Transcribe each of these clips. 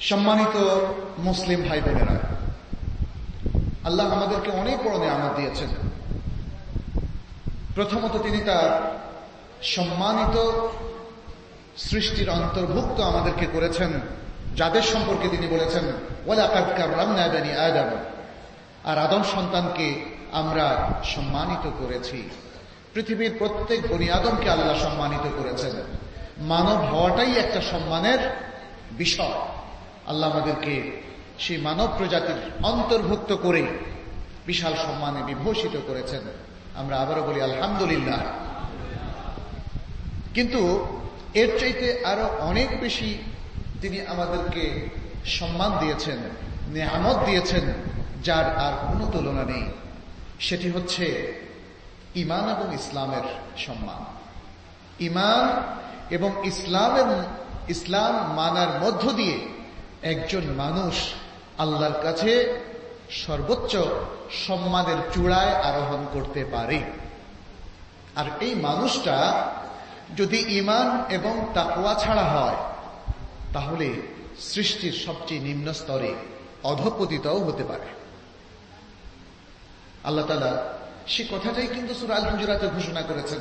সম্মানিত মুসলিম ভাই বোনেরা আল্লাহ আমাদেরকে অনেক বড় নিয়ামত দিয়েছেন। প্রথমত তিনি তার সম্মানিত সৃষ্টির অন্তর্ভুক্ত আমাদেরকে করেছেন, যাদের সম্পর্কে তিনি বলেছেন আর আদম সন্তানকে আমরা সম্মানিত করেছি। পৃথিবীর প্রত্যেক বনি আদমকে আল্লাহ সম্মানিত করেছেন। মানব হওয়াটাই একটা সম্মানের বিষয়। আল্লাহ আমাদেরকে সেই মানব প্রজাতির অন্তর্ভুক্ত করে বিশাল সম্মানে বিভূষিত করেছেন। আমরা আবারও বলি, আলহামদুলিল্লাহ। কিন্তু এর চাইতে আরও অনেক বেশি তিনি আমাদেরকে সম্মান দিয়েছেন নেহামত দিয়েছেন, যার আর কোনো তুলনা নেই। সেটি হচ্ছে ইমান এবং ইসলামের সম্মান। ইমান এবং ইসলামের, ইসলাম মানার মধ্য দিয়ে একজন মানুষ আল্লাহর কাছে সর্বোচ্চ সম্মানের চূড়ায় আরোহণ করতে পারে। আর এই মানুষটা যদি ইমান এবং তাকুয়া ছাড়া হয়, তাহলে সৃষ্টির সবচেয়ে নিম্ন স্তরে অধপতিতও হতে পারে। আল্লাহ তালা সে কথাটাই কিন্তু সুরাল হুজুরাতে ঘোষণা করেছেন।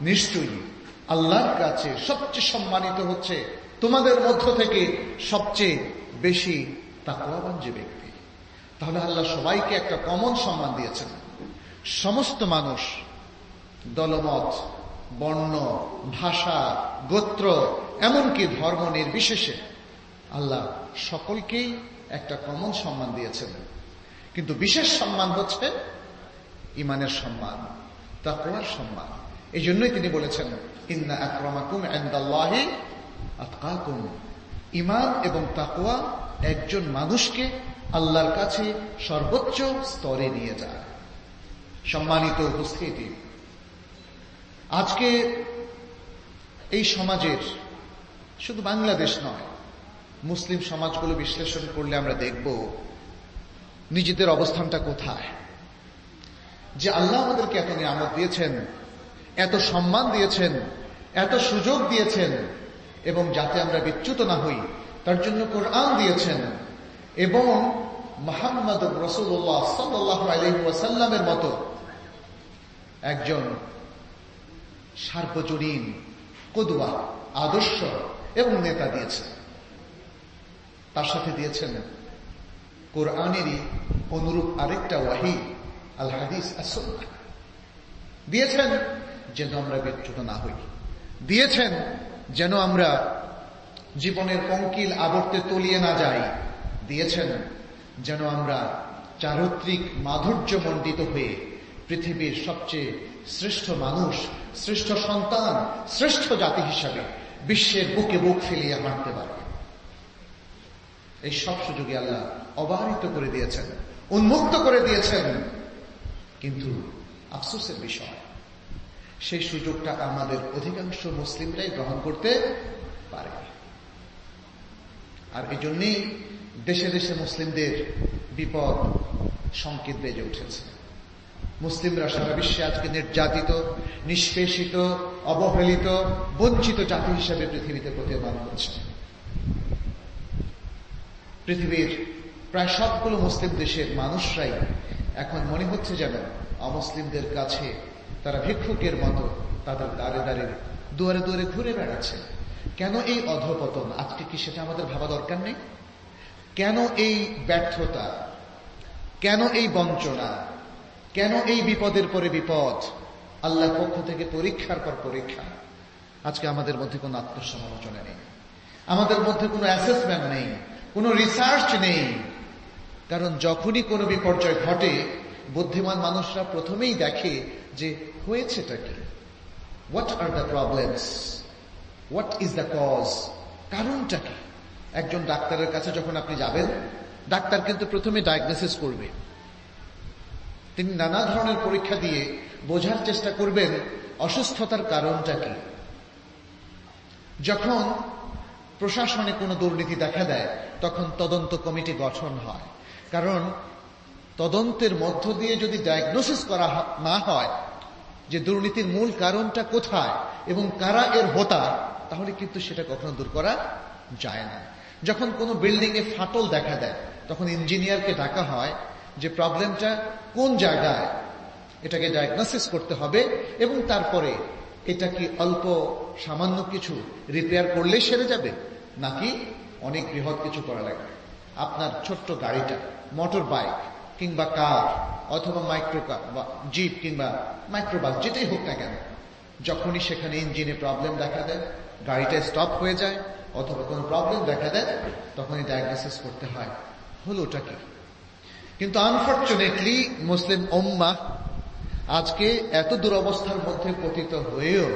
নিশ্চয়ই আল্লাহর কাছে সবচেয়ে সম্মানিত হচ্ছে তোমাদের মধ্য থেকে সবচেয়ে বেশি তাকুয়াবান যে ব্যক্তি। তাহলে আল্লাহ সবাইকে একটা কমন সম্মান দিয়েছেন। সমস্ত মানুষ, দলমত, বর্ণ, ভাষা, গোত্র, এমনকি ধর্ম নির্বিশেষে আল্লাহ সকলকেই একটা কমন সম্মান দিয়েছেন। কিন্তু বিশেষ সম্মান হচ্ছে ইমানের সম্মান তাকুয়ার সম্মান। এই জন্যই তিনি বলেছেন, ইন্না আক্রমাকুম এন্দাল্লাহি আতকাকুম। ইমান এবং তাকুয়া একজন মানুষকে আল্লাহর কাছে সর্বোচ্চ স্তরে নিয়ে যায়। সম্মানিত উপস্থিতি। আজকে এই সমাজের শুধু বাংলাদেশ নয়, মুসলিম সমাজগুলো বিশ্লেষণ করলে আমরা দেখব নিজেদের অবস্থানটা কোথায়। যে আল্লাহ আমাদেরকে এত নিয়ামত দিয়েছেন এত সম্মান দিয়েছেন, এত সুযোগ দিয়েছেন, এবং যাতে আমরা বিচ্যুত না হই, তার জন্য কোরআন দিয়েছেন, এবং মোহাম্মদ রসুল্লাহ সাল্লাহ আলহিসাল্লামের মতো একজন সার্বজনীন কদুয়া আদর্শ এবং নেতা দিয়েছেন। তার সাথে দিয়েছেন কোরআনেরই অনুরূপ আরেকটা ওয়াহি আল হাদিস দিয়েছেন যেন আমরা বিচ্যুত না হই। দিয়েছেন যেন আমরা জীবনের পঙ্কিল আবর্তে তলিয়ে না যাই। দিয়েছেন যেন আমরা চারিত্রিক মাধুর্য মণ্ডিত হয়ে পৃথিবীর সবচেয়ে শ্রেষ্ঠ মানুষ, শ্রেষ্ঠ সন্তান, শ্রেষ্ঠ জাতি হিসাবে বিশ্বের বুকে বুক ফেলিয়ে হাঁটতে পারে। এই সব সুযোগে আল্লাহ অবাহিত করে দিয়েছেন, উন্মুক্ত করে দিয়েছেন। কিন্তু আফসোসের বিষয় সেই সুযোগটা আমাদের অধিকাংশ মুসলিমরাই গ্রহণ করতে পারে। আর এই দেশে দেশে মুসলিমদের বিপদ সংকেত বেজে উঠেছে। মুসলিমরা সারা বিশ্বে আজকে নির্যাতিত, নিষ্পেষিত, অবহেলিত, বঞ্চিত জাতি হিসেবে পৃথিবীতে প্রতীয়মান হচ্ছে। পৃথিবীর প্রায় সবগুলো মুসলিম দেশের মানুষরাই এখন মনে হচ্ছে যেন অমুসলিমদের কাছে তারা ভিক্ষুকের মতো তাদের দাঁড়ে দাঁড়ে দুয়ারে দুয়ারে ঘুরে বেড়াচ্ছে। কেন এই অধপতন? আজকে কি সেটা আমাদের ভাবা দরকার নেই? কেন এই ব্যর্থতা? কেন এই বঞ্চনা? কেন এই বিপদের পরে বিপদ? আল্লাহর পক্ষ থেকে পরীক্ষার পর পরীক্ষা। আজকে আমাদের মধ্যে কোনো আত্মসমালোচনা নেই। আমাদের মধ্যে কোনো অ্যাসেসমেন্ট নেই। কোনো রিসার্চ নেই। কারণ যখনই কোনো বিপর্যয় ঘটে বুদ্ধিমান মানুষরা প্রথমেই দেখে যে হয়েছেটা কি? What are the problems what is the cause কারণটা কি? একজন ডাক্তারের কাছে যখন আপনি যাবেন, ডাক্তার কিন্তু প্রথমে ডায়াগনোসিস করবে। তিনি নানা ধরনের পরীক্ষা দিয়ে বোঝার চেষ্টা করবেন, অসুস্থতার কারণটা কি? যখন প্রশাসনে কোনো দুর্নীতি দেখা দেয়, তখন তদন্ত কমিটি গঠন হয়। কারণ তদন্তের মধ্য দিয়ে যদি ডায়াগনোসিস করা না হয় যে দুর্নীতির মূল কারণটা কোথায় এবং কারা এর হোতা, তাহলে কিন্তু সেটা কখনো দূর করা যায় না। যখন কোনো বিল্ডিং এ ফাটল দেখা দেয়, তখন ইঞ্জিনিয়ারকে ডাকা হয় যে প্রবলেমটা কোন জায়গায়, এটাকে ডায়াগনোসিস করতে হবে এবং তারপরে এটা কি অল্প সামান্য কিছু রিপেয়ার করলে সেরে যাবে, নাকি অনেক বৃহৎ কিছু করা লাগবে। আপনার ছোট্ট গাড়িটা মোটর বাইক কিংবা কার, অথবা মাইক্রো জিপ কিংবা মাইক্রোবাস, যেটাই হোক না কেন, যখনই সেখানে ইঞ্জিনে প্রবলেম দেখা দেয়, গাড়িটা স্টপ হয়ে যায়, অথবা কোনো প্রবলেম দেখা দেয়, তখনই ডায়াগনোসিস করতে হয় হলো ওটা কি? কিন্তু আনফর্চুনেটলি মুসলিম ওম্মা আজকে এত দুরবস্থার মধ্যে পতিত হয়েও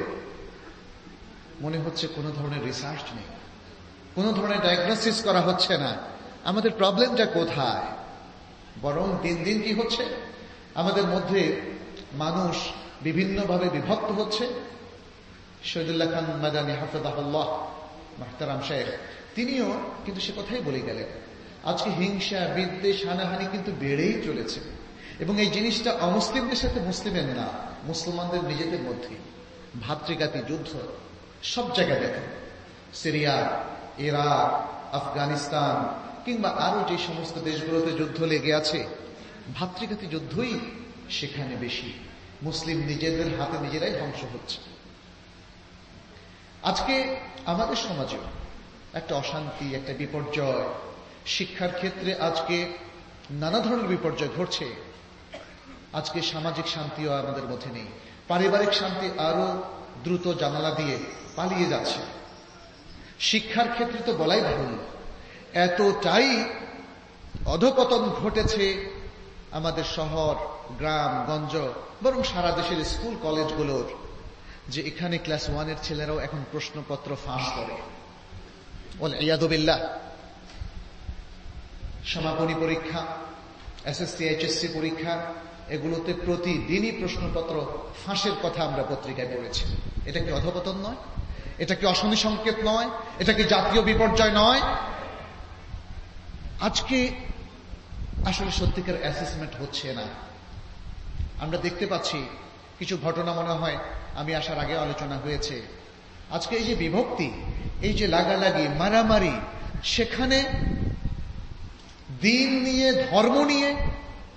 মনে হচ্ছে কোনো ধরনের রিসার্চ নেই, কোনো ধরনের ডায়াগনোসিস করা হচ্ছে না, আমাদের প্রবলেমটা কোথায়? বরং দিন দিন কি হচ্ছে? আমাদের মধ্যে মানুষ বিভিন্নভাবে বিভক্ত হচ্ছে। শহীদুল্লাহ খান মাদানী হাফেদাহুল্লাহ মাহতারাম সাহেব তিনিও কিন্তু সে কথাই বলে গেলেন। আজকে হিংসা, বিদ্বেষ, হানাহানি কিন্তু বেড়েই চলেছে। এবং এই জিনিসটা অমুসলিমদের সাথে মুসলিমের না, মুসলমানদের নিজেদের মধ্যে। ভাতৃঘাতী যুদ্ধ সব জায়গায় দেখেন। সিরিয়া, ইরাক, আফগানিস্তান কিংবা আরও যে সমস্ত দেশগুলোতে যুদ্ধ লেগে আছে, ভাতৃঘাতী যুদ্ধই সেখানে বেশি। মুসলিম নিজেদের হাতে নিজেরাই ধ্বংস হচ্ছে। আজকে আমাদের সমাজে একটা অশান্তি, একটা বিপর্যয়, শিক্ষার ক্ষেত্রে আজকে নানা ধরনের বিপর্যয় ঘটছে। আজকে সামাজিক শান্তিও আমাদের মধ্যে নেই। পারিবারিক শান্তি আরও দ্রুত জানালা দিয়ে পালিয়ে যাচ্ছে। শিক্ষার ক্ষেত্রে তো বলাই ভুল এতটাই অধপতন ঘটেছে আমাদের শহর, গ্রাম, গঞ্জ, বরং সারা দেশের স্কুল, কলেজগুলোর, যে এখানে ক্লাস ওয়ানের ছেলেরাও এখন প্রশ্নপত্র ফাঁস করে। বলে ইয়াদবিল্লা সমাপনী পরীক্ষা, এসএসসি, এইচএসসি পরীক্ষা, এগুলোতে প্রতিদিনই প্রশ্নপত্র ফাঁসের কথা আমরা পত্রিকায় পড়েছি। এটা কি অধপতন নয়? এটা কি অশনি সংকেত নয়? এটা কি জাতীয় বিপর্যয় নয়? আজকে আসলে সত্যিকার অ্যাসেসমেন্ট হচ্ছে না। আমরা দেখতে পাচ্ছি, কিছু ঘটনা মনে হয় আমি আসার আগে আলোচনা হয়েছে। আজকে এই যে বিভক্তি, এই যে লাগালাগি, মারামারি, সেখানে দিন নিয়ে, ধর্ম নিয়ে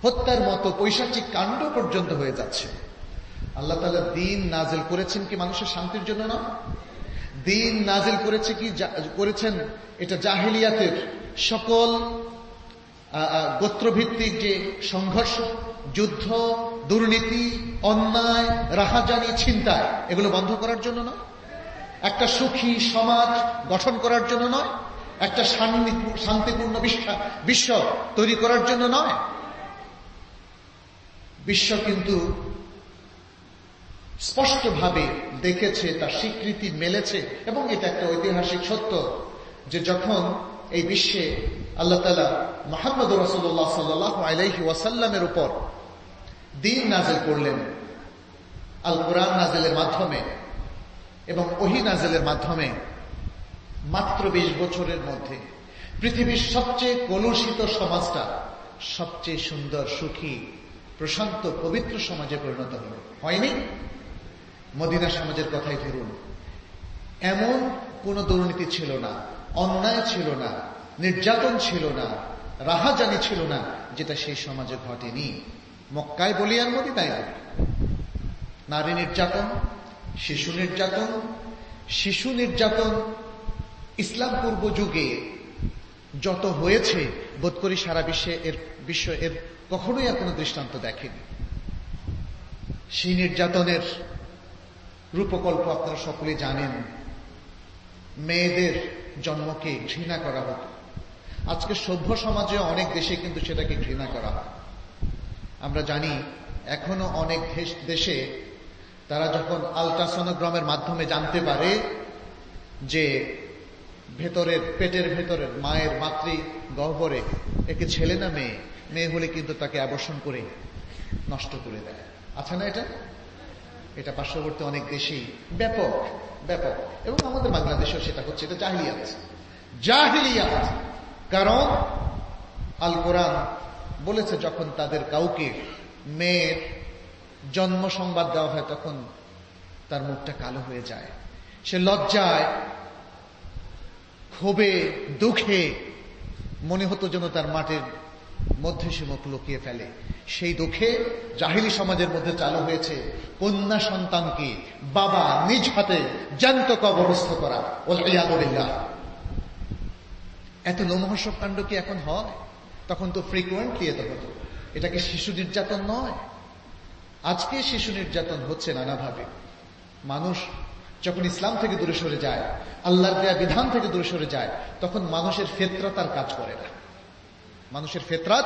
হত্যার মতো পৈশাচিক কাণ্ড পর্যন্ত হয়ে যাচ্ছে। আল্লাহ তালা দিন নাজেল করেছেন কি মানুষের শান্তির জন্য না? দিন নাজেল করেছে কি করেছেন এটা জাহেলিয়াতের সকল গোত্রভিত্তিক যে সংঘর্ষ, যুদ্ধ, দুর্নীতি, অন্যায়, রাহাজানি ছিনতায় এগুলো বন্ধ করার জন্য নয়। একটা সুখী সমাজ গঠন করার জন্য নয়। একটা শান্তিপূর্ণ বিশ্ব তৈরি করার জন্য নয়। বিশ্ব কিন্তু স্পষ্টভাবে দেখেছে, তার স্বীকৃতি মেলেছে, এবং এটা একটা ঐতিহাসিক সত্য যে যখন এই বিশ্বে আল্লাহ তালা মোহাম্মদ রসুল্লাহ সাল্লাহ আলাইহি ওয়াসাল্লামের উপর দিন নাজেল করলেন আল কোরআন নাজেলের মাধ্যমে এবং ওহি নাজেলের মাধ্যমে মাত্র বিশ বছরের মধ্যে পৃথিবীর সবচেয়ে কলুষিত সমাজটা সবচেয়ে সুন্দর, সুখী, প্রশান্ত, পবিত্র সমাজে পরিণত হল। হয়নি? মদিনা সমাজের কথাই ধরুন। এমন কোন দুর্নীতি ছিল না। অন্যায় ছিল না, নির্যাতন ছিল না, রাহাজানি ছিল না, যেটা সেই সমাজে ঘটেনি। মক্কায় বলি আর মদিনায় বলি। নারী নির্যাতন, শিশু নির্যাতন শিশু নির্যাতন ইসলাম পূর্ব যুগে যত হয়েছে, বোধ করি সারা বিশ্বে এর বিশ্ব এর কখনোই আর কোনো দৃষ্টান্ত দেখেনি। সেই নির্যাতনের রূপকল্প আপনারা সকলে জানেন। মেয়েদের জন্মকে ঘৃণা করা হতো। আজকে সভ্য সমাজে অনেক দেশে কিন্তু সেটাকে ঘৃণা করা হয়। আমরা জানি, এখনও অনেক দেশে তারা যখন আলট্রাসনোগ্রামের মাধ্যমে জানতে পারে যে ভেতরের পেটের ভেতরের মায়ের মাতৃ গহ্বরে একে ছেলে না মেয়ে মেয়ে হলে কিন্তু তাকে আবর্ষণ করে নষ্ট করে দেয়। আছে না এটা? এটা পার্শ্ববর্তী অনেক দেশেই ব্যাপক ব্যাপক। এবং আমাদের বাংলাদেশেও সেটা হচ্ছে, এটা জাহিলিয়াত। জাহিলিয়াত! কারণ আল কোরআন বলেছে, যখন তাদের কাউকে মেয়ের জন্ম সংবাদ দেওয়া হয়, তখন তার মুখটা কালো হয়ে যায়। সে লজ্জায়, ক্ষোভে, দুঃখে মনে হতো যেন তার মাটির মধ্যে সে মুখ লুকিয়ে ফেলে। সেই দুঃখে জাহিলি সমাজের মধ্যে চালু হয়েছে কন্যা সন্তানকে বাবা নিজ হাতে জ্যান্ত কবরস্থ করা। ওলিয়াদুল্লাহ এত লোমহর্ষক কাণ্ড কি এখন হয়? তখন তো ফ্রিকুয়েন্টলি এত হতো? এটা কি শিশু নির্যাতন নয়? আজকে শিশু নির্যাতন হচ্ছে নানাভাবে। মানুষ যখন ইসলাম থেকে দূরে সরে যায়, আল্লাহর দেয়া বিধান থেকে দূরে সরে যায়, তখন মানুষের ফেতরাত তার কাজ করে না। মানুষের ফেতরাত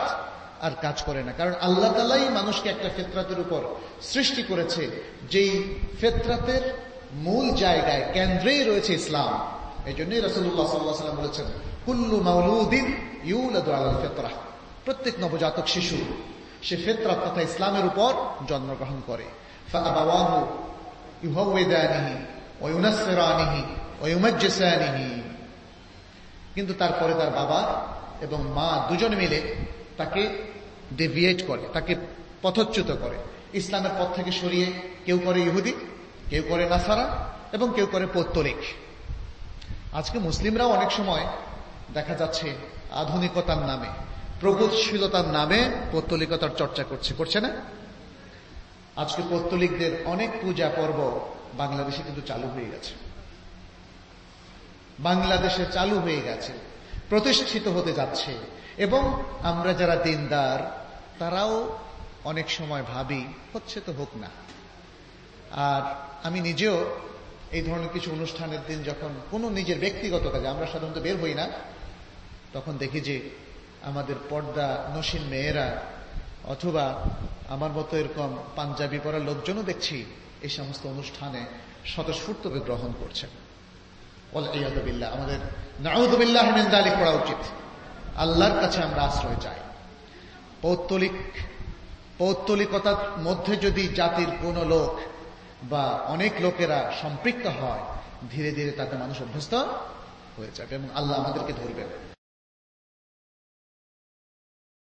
আর কাজ করে না। কারণ আল্লাহ তালাই মানুষকে একটা ফেতরাতের উপর সৃষ্টি করেছে, যেই ফেতরাতের মূল জায়গায়, কেন্দ্রেই রয়েছে ইসলাম। এই জন্যই রসুল্লাহ সাল্লাহ সাল্লাম বলেছেন, কুল্লু মাউলুদ্দিন ইউলাদু ফেতরা। প্রত্যেক নবজাতক শিশু, সে ফেতরাত তথা ইসলামের উপর জন্মগ্রহণ করে। কিন্তু তারপরে তার বাবা এবং মা দুজনে মিলে তাকে ডেভিয়েট করে, তাকে পথচ্যুত করে। ইসলামের পথ থেকে সরিয়ে কেউ করে ইহুদি, কেউ করে নাসারা এবং কেউ করে পৌত্তলিক আজকে মুসলিমরাও অনেক সময় দেখা যাচ্ছে আধুনিকতার নামে, প্রগতিশীলতার নামে পৌত্তলিকতার চর্চা করছে করছে না? আজকে পৌত্তলিকদের অনেক পূজা পর্ব বাংলাদেশে কিন্তু চালু হয়ে গেছে। বাংলাদেশে চালু হয়ে গেছে। প্রতিষ্ঠিত হতে যাচ্ছে। এবং আমরা যারা দিনদার, তারাও অনেক সময় ভাবি, হচ্ছে তো হোক না। আর আমি নিজেও এই ধরনের কিছু অনুষ্ঠানের দিন যখন কোনো নিজের ব্যক্তিগত কাজে আমরা সাধারণত বের হই না, তখন দেখি যে আমাদের পর্দা নসীন মেয়েরা অথবা আমার মতো এরকম পাঞ্জাবি পরার লোকজনও দেখছি এই সমস্ত অনুষ্ঠানে স্বতঃস্ফূর্তভাবে গ্রহণ করছেন। ইয়াদবিল্লাহ আমাদের নাউদুবিল্লাহ মেন্দালি করা উচিত। আল্লাহর কাছে আমরা আশ্রয় চাই। পৌত্তলিক, পৌত্তলিকতার মধ্যে যদি জাতির কোন লোক বা অনেক লোকেরা সম্পৃক্ত হয়, ধীরে ধীরে তাতে মানুষ অভ্যস্ত হয়ে যাবে এবং আল্লাহ আমাদেরকে ধরবেন।